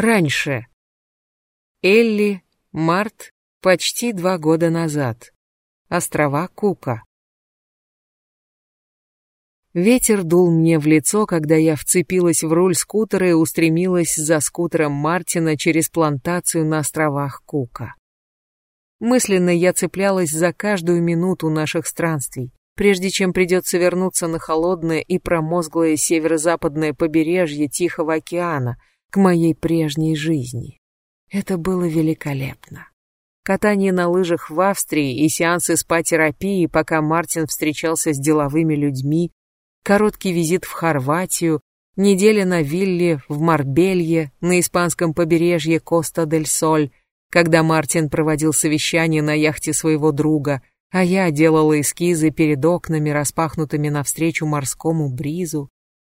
Раньше. Элли, март, почти два года назад. Острова Кука. Ветер дул мне в лицо, когда я вцепилась в руль скутера и устремилась за скутером Мартина через плантацию на островах Кука. Мысленно я цеплялась за каждую минуту наших странствий, прежде чем придется вернуться на холодное и промозглое северо-западное побережье Тихого океана, к моей прежней жизни. Это было великолепно. Катание на лыжах в Австрии и сеансы спа-терапии, пока Мартин встречался с деловыми людьми, короткий визит в Хорватию, неделя на вилле в Марбелье на испанском побережье Коста-дель-Соль, когда Мартин проводил совещание на яхте своего друга, а я делала эскизы перед окнами, распахнутыми навстречу морскому бризу.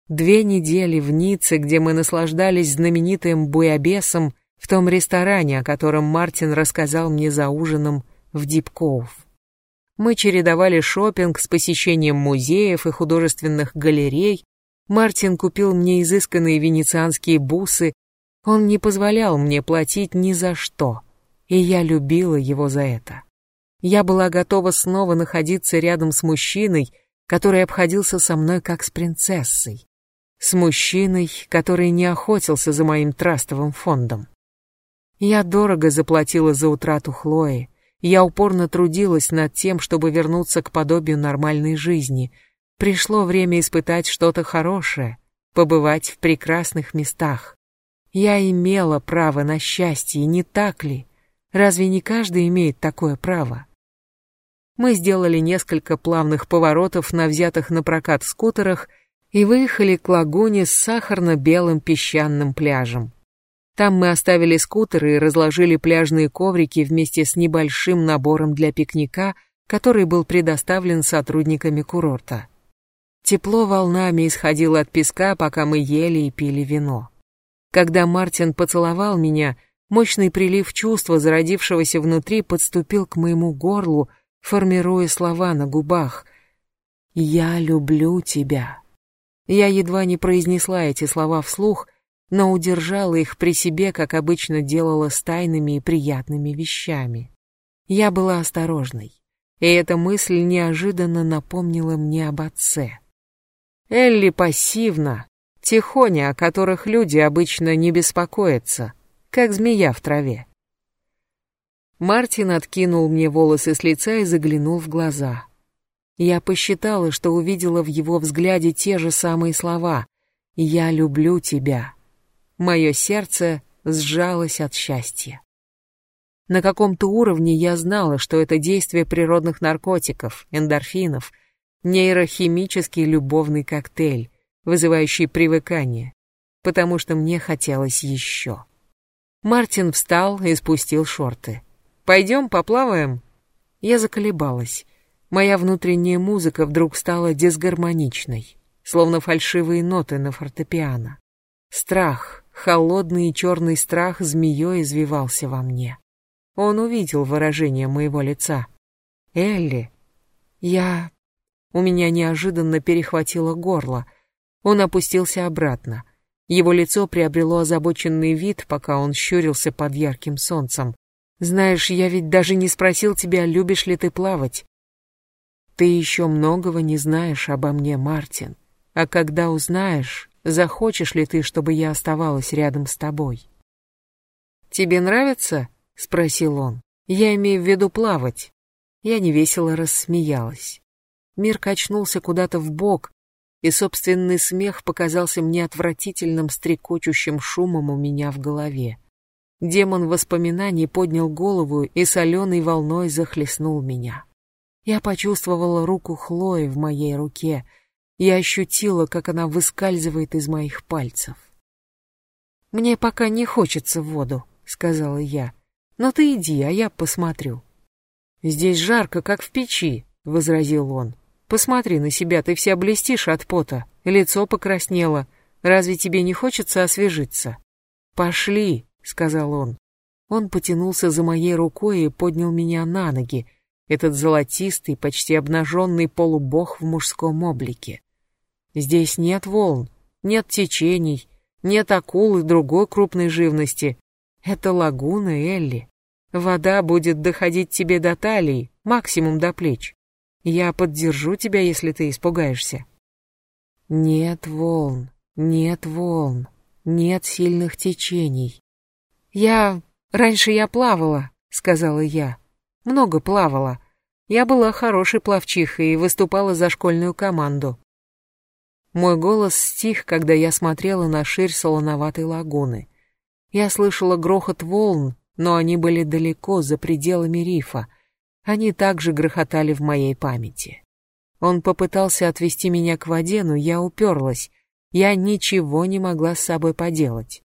Две недели в Ницце, где мы наслаждались знаменитым буябесом в том ресторане, о котором Мартин рассказал мне за ужином в Дипкоув. Мы чередовали шопинг с посещением музеев и художественных галерей. Мартин купил мне изысканные венецианские бусы он не позволял мне платить ни за что, и я любила его за это. Я была готова снова находиться рядом с мужчиной, который обходился со мной как с принцессой. С мужчиной, который не охотился за моим трастовым фондом. Я дорого заплатила за утрату Хлои. Я упорно трудилась над тем, чтобы вернуться к подобию нормальной жизни. Пришло время испытать что-то хорошее, побывать в прекрасных местах. Я имела право на счастье, не так ли? Разве не каждый имеет такое право? Мы сделали несколько плавных поворотов на взятых на прокат скутерах и выехали к лагуне с сахарно-белым песчаным пляжем. Там мы оставили скутеры и разложили пляжные коврики вместе с небольшим набором для пикника, который был предоставлен сотрудниками курорта. Тепло волнами исходило от песка, пока мы ели и пили вино. Когда Мартин поцеловал меня, мощный прилив чувства, зародившегося внутри, подступил к моему горлу, формируя слова на губах. «Я люблю тебя». Я едва не произнесла эти слова вслух, но удержала их при себе, как обычно делала с тайными и приятными вещами. Я была осторожной, и эта мысль неожиданно напомнила мне об отце. Элли пассивна, Тихоня, о которых люди обычно не беспокоятся, как змея в траве. Мартин откинул мне волосы с лица и заглянул в глаза. Я посчитала, что увидела в его взгляде те же самые слова «Я люблю тебя». Мое сердце сжалось от счастья. На каком-то уровне я знала, что это действие природных наркотиков, эндорфинов, нейрохимический любовный коктейль, вызывающий привыкание, потому что мне хотелось еще. Мартин встал и спустил шорты. «Пойдем поплаваем?» Я заколебалась. Моя внутренняя музыка вдруг стала дисгармоничной, словно фальшивые ноты на фортепиано. Страх, холодный и черный страх змеей извивался во мне. Он увидел выражение моего лица. «Элли, я...» У меня неожиданно перехватило горло — он опустился обратно. Его лицо приобрело озабоченный вид, пока он щурился под ярким солнцем. «Знаешь, я ведь даже не спросил тебя, любишь ли ты плавать. Ты еще многого не знаешь обо мне, Мартин. А когда узнаешь, захочешь ли ты, чтобы я оставалась рядом с тобой?» «Тебе нравится?» — спросил он. «Я имею в виду плавать». Я невесело рассмеялась. Мир качнулся куда-то в бок, и собственный смех показался мне отвратительным стрекочущим шумом у меня в голове. Демон воспоминаний поднял голову и соленой волной захлестнул меня. Я почувствовала руку Хлои в моей руке. Я ощутила, как она выскальзывает из моих пальцев. «Мне пока не хочется в воду», — сказала я. «Но ты иди, а я посмотрю». «Здесь жарко, как в печи», — возразил он. Посмотри на себя, ты вся блестишь от пота, лицо покраснело. Разве тебе не хочется освежиться? Пошли, сказал он. Он потянулся за моей рукой и поднял меня на ноги, этот золотистый, почти обнаженный полубог в мужском облике. Здесь нет волн, нет течений, Нет акул и другой крупной живности. Это лагуна, Элли. Вода будет доходить тебе до талии, максимум до плеч. Я поддержу тебя, если ты испугаешься. Нет волн, нет волн, нет сильных течений. Я... Раньше я плавала, сказала я. Много плавала. Я была хорошей пловчихой и выступала за школьную команду. Мой голос стих, когда я смотрела на ширь солоноватой лагуны. Я слышала грохот волн, но они были далеко, за пределами рифа. Они также грохотали в моей памяти. Он попытался отвести меня к воде, но я уперлась. Я ничего не могла с собой поделать.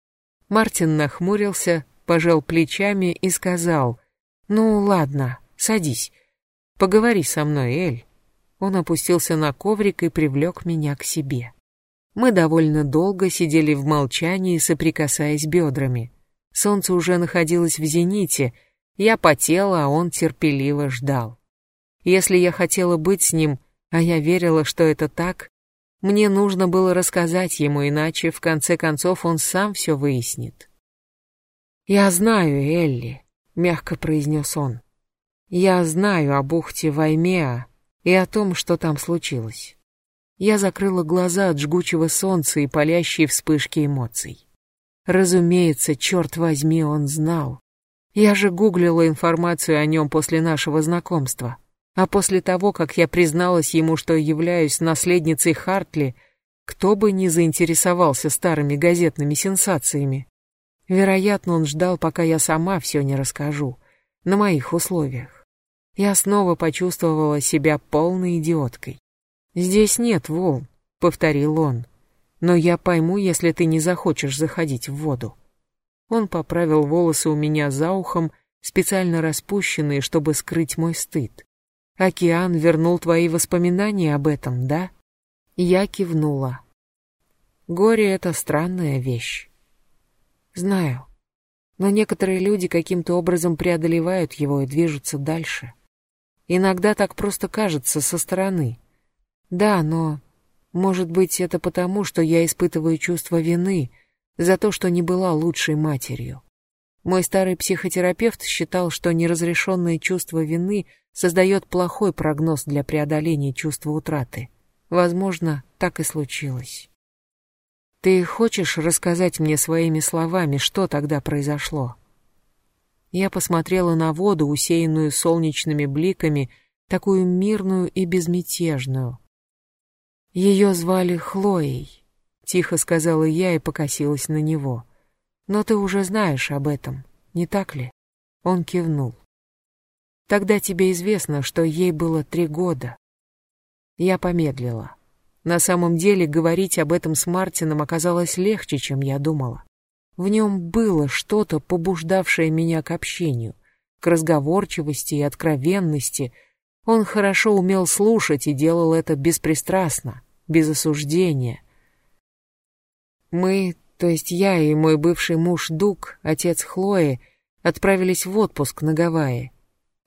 Мартин нахмурился, пожал плечами и сказал, «Ну, ладно, садись. Поговори со мной, Эль». Он опустился на коврик и привлек меня к себе. Мы довольно долго сидели в молчании, соприкасаясь бедрами. Солнце уже находилось в зените, я потела, а он терпеливо ждал. Если я хотела быть с ним, а я верила, что это так, мне нужно было рассказать ему, иначе в конце концов он сам все выяснит. «Я знаю, Элли», — мягко произнес он. «Я знаю о бухте Ваймеа и о том, что там случилось». Я закрыла глаза от жгучего солнца и палящей вспышки эмоций. Разумеется, черт возьми, он знал. Я же гуглила информацию о нем после нашего знакомства. А после того, как я призналась ему, что являюсь наследницей Хартли, кто бы не заинтересовался старыми газетными сенсациями. Вероятно, он ждал, пока я сама все не расскажу, на моих условиях. Я снова почувствовала себя полной идиоткой. «Здесь нет волн», — повторил он но я пойму, если ты не захочешь заходить в воду. Он поправил волосы у меня за ухом, специально распущенные, чтобы скрыть мой стыд. Океан вернул твои воспоминания об этом, да? Я кивнула. Горе — это странная вещь. Знаю. Но некоторые люди каким-то образом преодолевают его и движутся дальше. Иногда так просто кажется со стороны. Да, но может быть, это потому, что я испытываю чувство вины за то, что не была лучшей матерью. Мой старый психотерапевт считал, что неразрешенное чувство вины создает плохой прогноз для преодоления чувства утраты. Возможно, так и случилось. Ты хочешь рассказать мне своими словами, что тогда произошло? Я посмотрела на воду, усеянную солнечными бликами, такую мирную и безмятежную, ее звали Хлоей, тихо сказала я и покосилась на него. Но ты уже знаешь об этом, не так ли? Он кивнул. Тогда тебе известно, что ей было три года. Я помедлила. На самом деле говорить об этом с Мартином оказалось легче, чем я думала. В нем было что-то, побуждавшее меня к общению, к разговорчивости и откровенности. Он хорошо умел слушать и делал это беспристрастно без осуждения. Мы, то есть я и мой бывший муж Дук, отец Хлои, отправились в отпуск на Гавайи.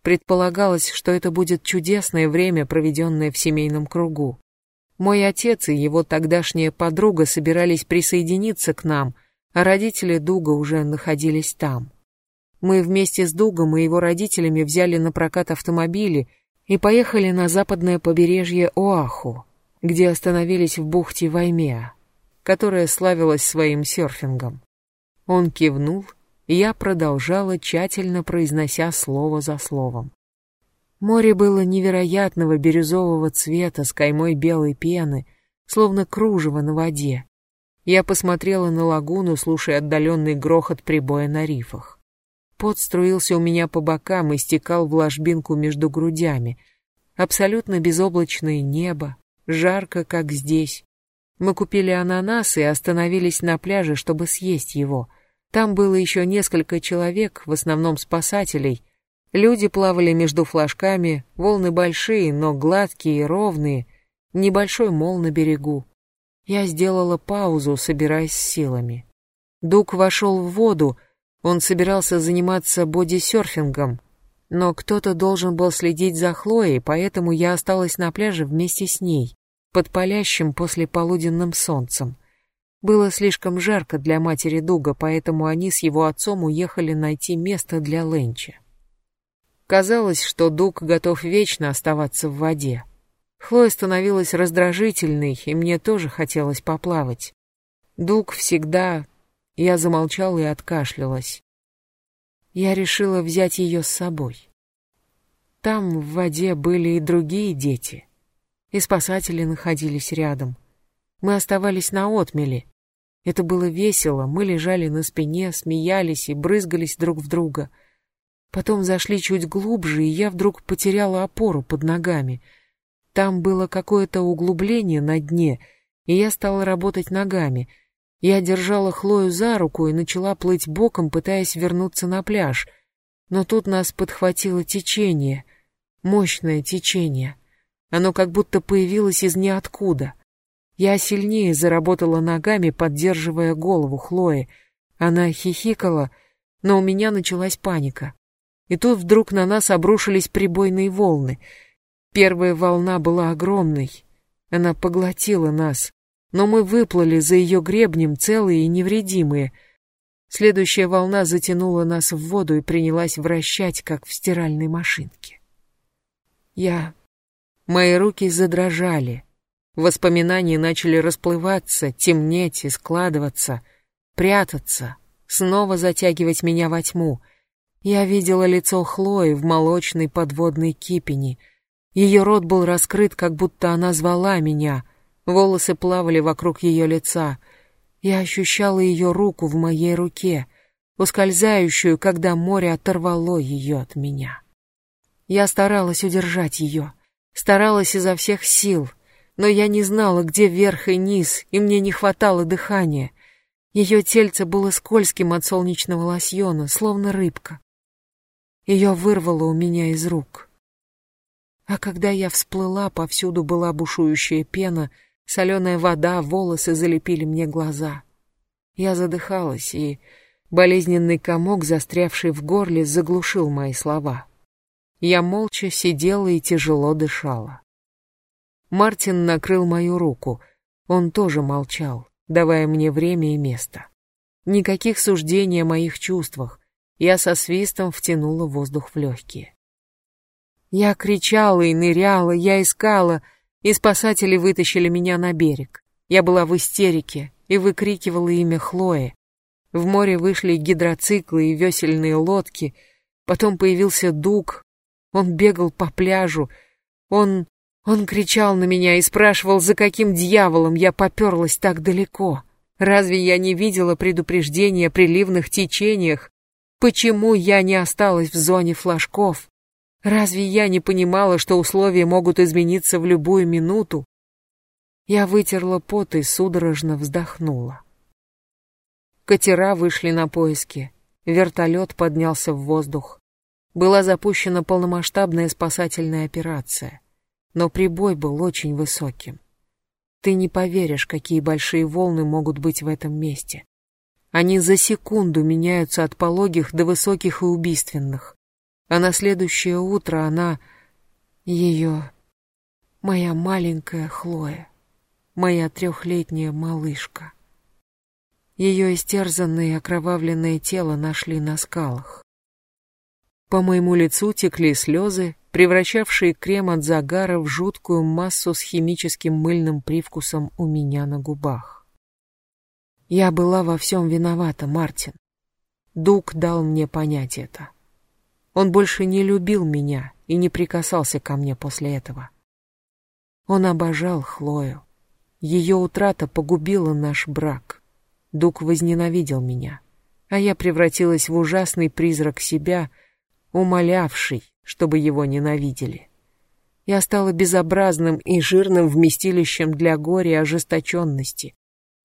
Предполагалось, что это будет чудесное время, проведенное в семейном кругу. Мой отец и его тогдашняя подруга собирались присоединиться к нам, а родители Дуга уже находились там. Мы вместе с Дугом и его родителями взяли на прокат автомобили и поехали на западное побережье Оаху где остановились в бухте Ваймеа, которая славилась своим серфингом. Он кивнул, и я продолжала, тщательно произнося слово за словом. Море было невероятного бирюзового цвета с каймой белой пены, словно кружево на воде. Я посмотрела на лагуну, слушая отдаленный грохот прибоя на рифах. Пот струился у меня по бокам и стекал в ложбинку между грудями. Абсолютно безоблачное небо, жарко, как здесь. Мы купили ананас и остановились на пляже, чтобы съесть его. Там было еще несколько человек, в основном спасателей. Люди плавали между флажками, волны большие, но гладкие и ровные, небольшой мол на берегу. Я сделала паузу, собираясь силами. Дук вошел в воду, он собирался заниматься бодисерфингом, но кто-то должен был следить за Хлоей, поэтому я осталась на пляже вместе с ней под палящим послеполуденным солнцем. Было слишком жарко для матери Дуга, поэтому они с его отцом уехали найти место для Ленча. Казалось, что Дуг готов вечно оставаться в воде. Хлоя становилась раздражительной, и мне тоже хотелось поплавать. Дуг всегда... Я замолчала и откашлялась. Я решила взять ее с собой. Там в воде были и другие дети. И спасатели находились рядом. Мы оставались на отмеле. Это было весело, мы лежали на спине, смеялись и брызгались друг в друга. Потом зашли чуть глубже, и я вдруг потеряла опору под ногами. Там было какое-то углубление на дне, и я стала работать ногами. Я держала Хлою за руку и начала плыть боком, пытаясь вернуться на пляж. Но тут нас подхватило течение, мощное течение. Оно как будто появилось из ниоткуда. Я сильнее заработала ногами, поддерживая голову Хлои. Она хихикала, но у меня началась паника. И тут вдруг на нас обрушились прибойные волны. Первая волна была огромной. Она поглотила нас, но мы выплыли за ее гребнем целые и невредимые. Следующая волна затянула нас в воду и принялась вращать, как в стиральной машинке. Я... Мои руки задрожали — Воспоминания начали расплываться, темнеть и складываться, прятаться, снова затягивать меня во тьму. Я видела лицо Хлои в молочной подводной кипени. Ее рот был раскрыт, как будто она звала меня. Волосы плавали вокруг ее лица. Я ощущала ее руку в моей руке, ускользающую, когда море оторвало ее от меня. Я старалась удержать ее, старалась изо всех сил — но я не знала, где верх и низ, и мне не хватало дыхания. Ее тельце было скользким от солнечного лосьона, словно рыбка. Ее вырвало у меня из рук. А когда я всплыла, повсюду была бушующая пена, соленая вода, волосы залепили мне глаза. Я задыхалась, и болезненный комок, застрявший в горле, заглушил мои слова. Я молча сидела и тяжело дышала. Мартин накрыл мою руку. Он тоже молчал, давая мне время и место. Никаких суждений о моих чувствах. Я со свистом втянула воздух в легкие. Я кричала и ныряла, я искала, и спасатели вытащили меня на берег. Я была в истерике и выкрикивала имя Хлои. В море вышли гидроциклы и весельные лодки. Потом появился Дуг. Он бегал по пляжу. Он он кричал на меня и спрашивал, за каким дьяволом я поперлась так далеко. Разве я не видела предупреждения о приливных течениях? Почему я не осталась в зоне флажков? Разве я не понимала, что условия могут измениться в любую минуту? Я вытерла пот и судорожно вздохнула. Катера вышли на поиски. Вертолет поднялся в воздух. Была запущена полномасштабная спасательная операция но прибой был очень высоким. Ты не поверишь, какие большие волны могут быть в этом месте. Они за секунду меняются от пологих до высоких и убийственных. А на следующее утро она... Ее... Моя маленькая Хлоя. Моя трехлетняя малышка. Ее истерзанное и окровавленное тело нашли на скалах. По моему лицу текли слезы, превращавшие крем от загара в жуткую массу с химическим мыльным привкусом у меня на губах. Я была во всем виновата, Мартин. Дуг дал мне понять это. Он больше не любил меня и не прикасался ко мне после этого. Он обожал Хлою. Ее утрата погубила наш брак. Дуг возненавидел меня, а я превратилась в ужасный призрак себя, умолявший, чтобы его ненавидели. Я стала безобразным и жирным вместилищем для горя и ожесточенности.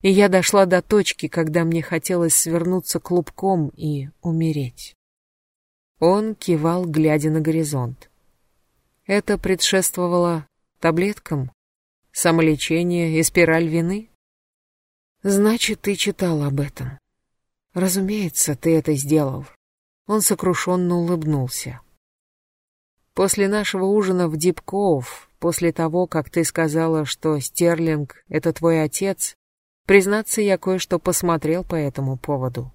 И я дошла до точки, когда мне хотелось свернуться клубком и умереть. Он кивал, глядя на горизонт. Это предшествовало таблеткам, самолечение и спираль вины? Значит, ты читал об этом. Разумеется, ты это сделал. Он сокрушенно улыбнулся. После нашего ужина в Дипкоув, после того, как ты сказала, что Стерлинг — это твой отец, Признаться, я кое-что посмотрел по этому поводу.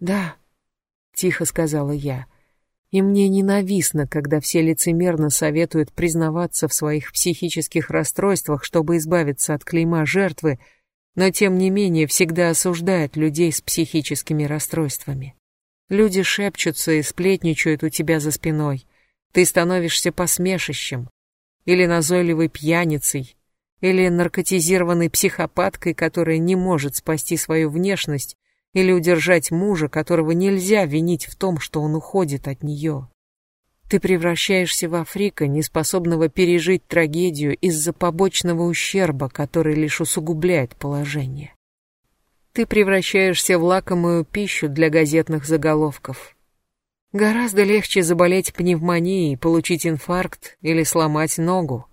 «Да», — тихо сказала я, — «и мне ненавистно, когда все лицемерно советуют признаваться в своих психических расстройствах, чтобы избавиться от клейма жертвы, но тем не менее всегда осуждают людей с психическими расстройствами. Люди шепчутся и сплетничают у тебя за спиной. Ты становишься посмешищем, или назойливой пьяницей, или наркотизированной психопаткой, которая не может спасти свою внешность, или удержать мужа, которого нельзя винить в том, что он уходит от нее. Ты превращаешься в Африка, неспособного пережить трагедию из-за побочного ущерба, который лишь усугубляет положение. Ты превращаешься в лакомую пищу для газетных заголовков. Гораздо легче заболеть пневмонией, получить инфаркт или сломать ногу.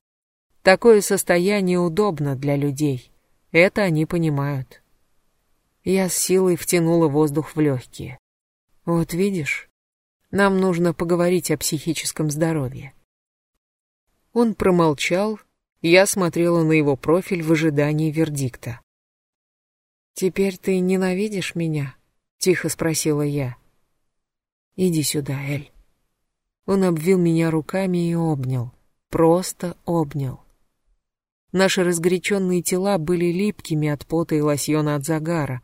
Такое состояние удобно для людей. Это они понимают. Я с силой втянула воздух в легкие. Вот видишь, нам нужно поговорить о психическом здоровье. Он промолчал, я смотрела на его профиль в ожидании вердикта. «Теперь ты ненавидишь меня?» — тихо спросила я. «Иди сюда, Эль». Он обвил меня руками и обнял. Просто обнял. Наши разгоряченные тела были липкими от пота и лосьона от загара,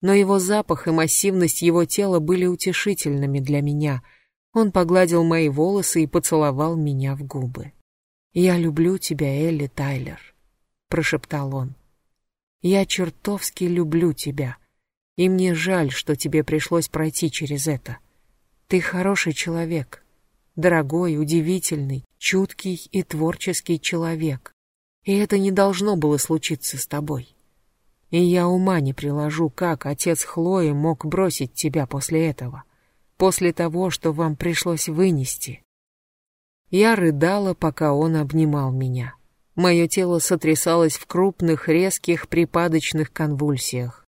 но его запах и массивность его тела были утешительными для меня. Он погладил мои волосы и поцеловал меня в губы. «Я люблю тебя, Элли Тайлер», — прошептал он. «Я чертовски люблю тебя, и мне жаль, что тебе пришлось пройти через это. Ты хороший человек, дорогой, удивительный, чуткий и творческий человек. И это не должно было случиться с тобой. И я ума не приложу, как отец Хлои мог бросить тебя после этого, после того, что вам пришлось вынести. Я рыдала, пока он обнимал меня. Мое тело сотрясалось в крупных, резких, припадочных конвульсиях.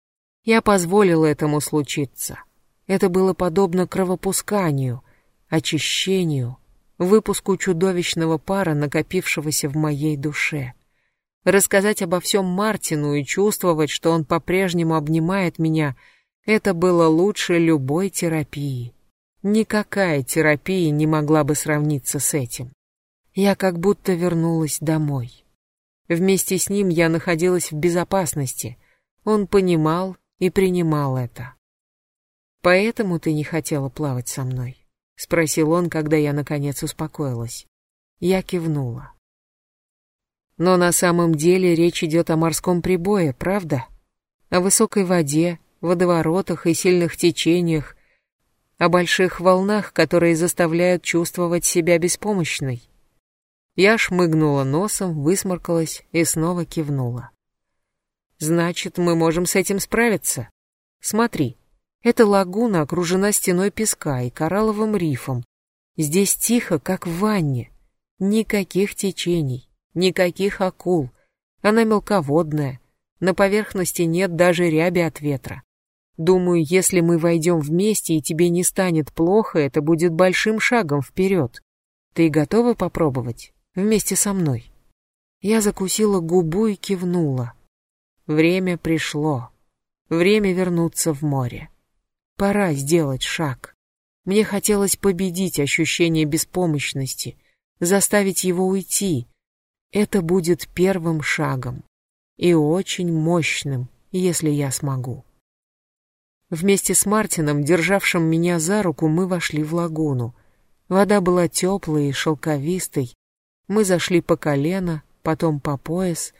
Я позволила этому случиться. Это было подобно кровопусканию, очищению, выпуску чудовищного пара, накопившегося в моей душе рассказать обо всем Мартину и чувствовать, что он по-прежнему обнимает меня, это было лучше любой терапии. Никакая терапия не могла бы сравниться с этим. Я как будто вернулась домой. Вместе с ним я находилась в безопасности. Он понимал и принимал это. «Поэтому ты не хотела плавать со мной?» — спросил он, когда я, наконец, успокоилась. Я кивнула. Но на самом деле речь идет о морском прибое, правда? О высокой воде, водоворотах и сильных течениях, о больших волнах, которые заставляют чувствовать себя беспомощной. Я шмыгнула носом, высморкалась и снова кивнула. Значит, мы можем с этим справиться. Смотри, эта лагуна окружена стеной песка и коралловым рифом. Здесь тихо, как в ванне. Никаких течений. Никаких акул. Она мелководная. На поверхности нет даже ряби от ветра. Думаю, если мы войдем вместе и тебе не станет плохо, это будет большим шагом вперед. Ты готова попробовать? Вместе со мной. Я закусила губу и кивнула. Время пришло. Время вернуться в море. Пора сделать шаг. Мне хотелось победить ощущение беспомощности, заставить его уйти, это будет первым шагом и очень мощным, если я смогу. Вместе с Мартином, державшим меня за руку, мы вошли в лагуну. Вода была теплой и шелковистой. Мы зашли по колено, потом по пояс.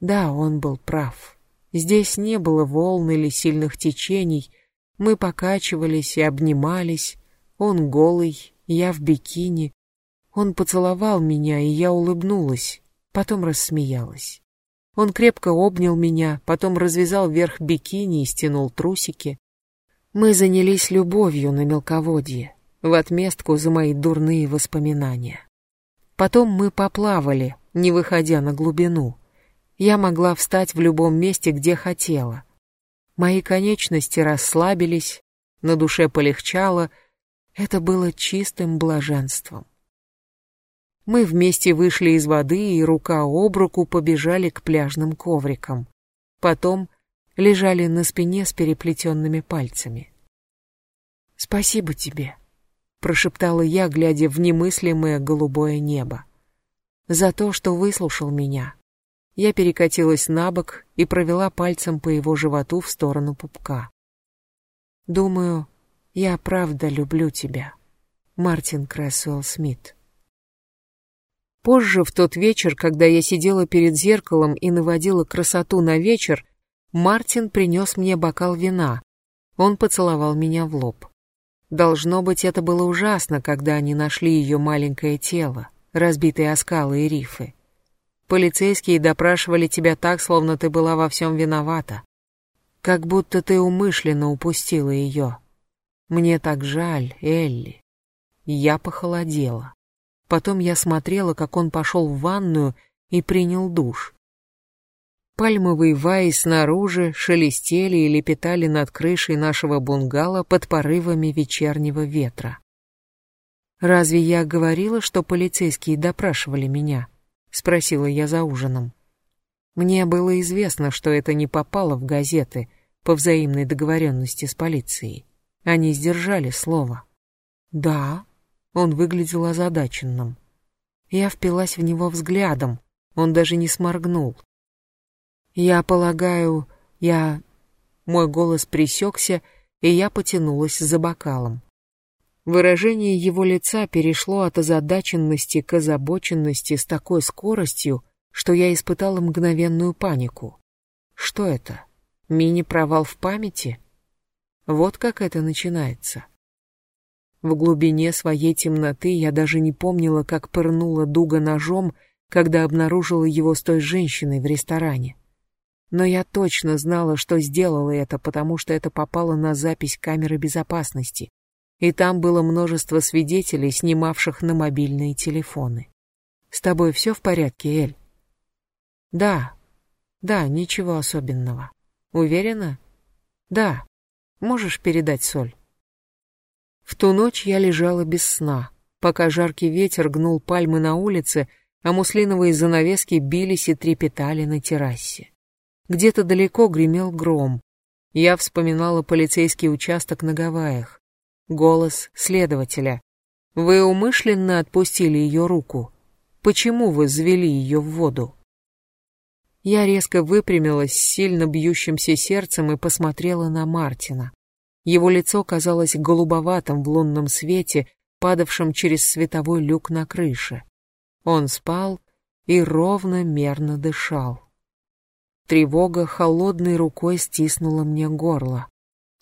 Да, он был прав. Здесь не было волн или сильных течений. Мы покачивались и обнимались. Он голый, я в бикини. Он поцеловал меня, и я улыбнулась, потом рассмеялась. Он крепко обнял меня, потом развязал верх бикини и стянул трусики. Мы занялись любовью на мелководье, в отместку за мои дурные воспоминания. Потом мы поплавали, не выходя на глубину. Я могла встать в любом месте, где хотела. Мои конечности расслабились, на душе полегчало. Это было чистым блаженством. Мы вместе вышли из воды и рука об руку побежали к пляжным коврикам. Потом лежали на спине с переплетенными пальцами. «Спасибо тебе», — прошептала я, глядя в немыслимое голубое небо. «За то, что выслушал меня». Я перекатилась на бок и провела пальцем по его животу в сторону пупка. «Думаю, я правда люблю тебя». Мартин Крэсуэлл Смит. Позже, в тот вечер, когда я сидела перед зеркалом и наводила красоту на вечер, Мартин принес мне бокал вина. Он поцеловал меня в лоб. Должно быть, это было ужасно, когда они нашли ее маленькое тело, разбитые оскалы и рифы. Полицейские допрашивали тебя так, словно ты была во всем виновата. Как будто ты умышленно упустила ее. Мне так жаль, Элли. Я похолодела. Потом я смотрела, как он пошел в ванную и принял душ. Пальмовые ваи снаружи шелестели и лепетали над крышей нашего бунгало под порывами вечернего ветра. «Разве я говорила, что полицейские допрашивали меня?» — спросила я за ужином. Мне было известно, что это не попало в газеты по взаимной договоренности с полицией. Они сдержали слово. «Да», — он выглядел озадаченным. Я впилась в него взглядом, он даже не сморгнул. «Я полагаю, я...» Мой голос пресекся, и я потянулась за бокалом. Выражение его лица перешло от озадаченности к озабоченности с такой скоростью, что я испытала мгновенную панику. Что это? Мини-провал в памяти? Вот как это начинается. В глубине своей темноты я даже не помнила, как пырнула Дуга ножом, когда обнаружила его с той женщиной в ресторане но я точно знала, что сделала это, потому что это попало на запись камеры безопасности, и там было множество свидетелей, снимавших на мобильные телефоны. «С тобой все в порядке, Эль?» «Да, да, ничего особенного. Уверена?» «Да. Можешь передать соль?» В ту ночь я лежала без сна, пока жаркий ветер гнул пальмы на улице, а муслиновые занавески бились и трепетали на террасе. Где-то далеко гремел гром. Я вспоминала полицейский участок на Гавайях. Голос следователя. «Вы умышленно отпустили ее руку. Почему вы завели ее в воду?» Я резко выпрямилась с сильно бьющимся сердцем и посмотрела на Мартина. Его лицо казалось голубоватым в лунном свете, падавшем через световой люк на крыше. Он спал и ровно мерно дышал. Тревога холодной рукой стиснула мне горло.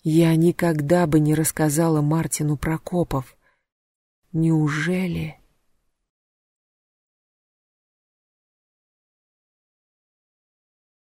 Я никогда бы не рассказала Мартину про копов. Неужели...